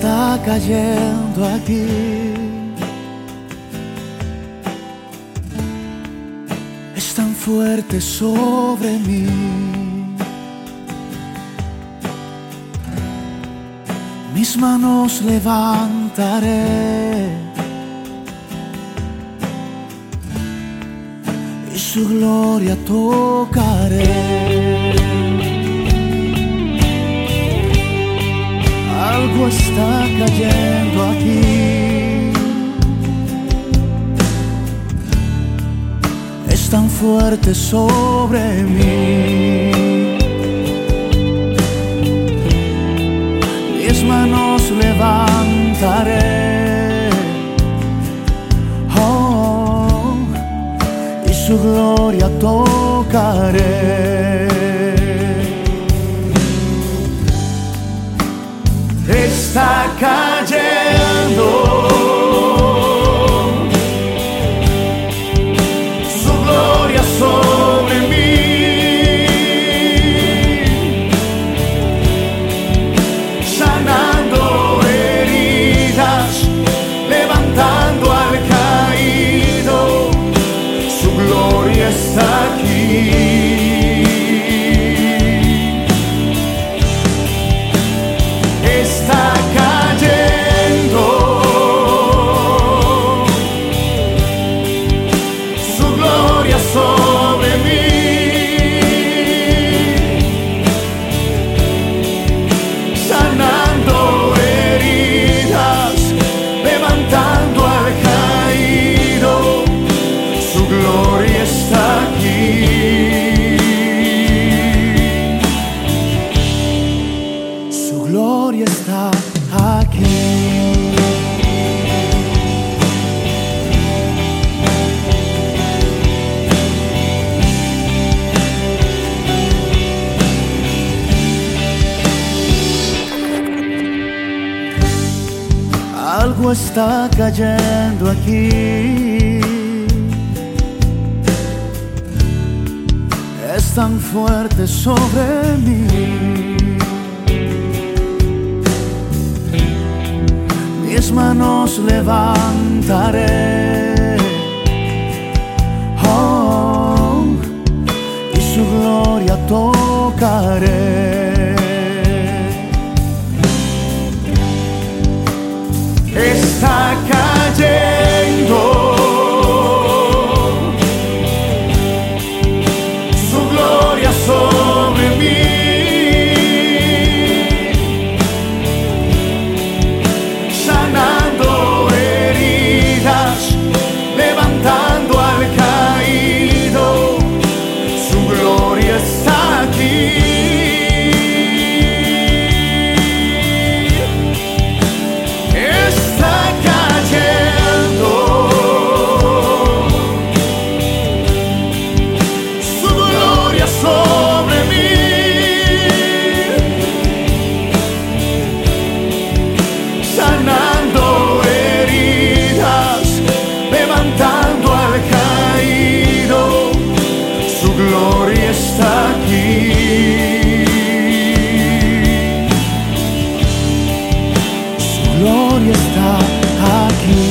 Está cayendo aquí. Es tan fuerte sobre mí. Mis manos levantaré. Y su gloria tocaré. Algo está cayendo aquí. Es tan fuerte sobre mí. Mis manos levantaré. Oh, y su gloria tocaré. Está cayendo. Está cayendo aquí. Es tan fuerte sobre mí. mis manos levantaré. Oh, y su gloria tocaré. Está cayendo. Gloria está aquí.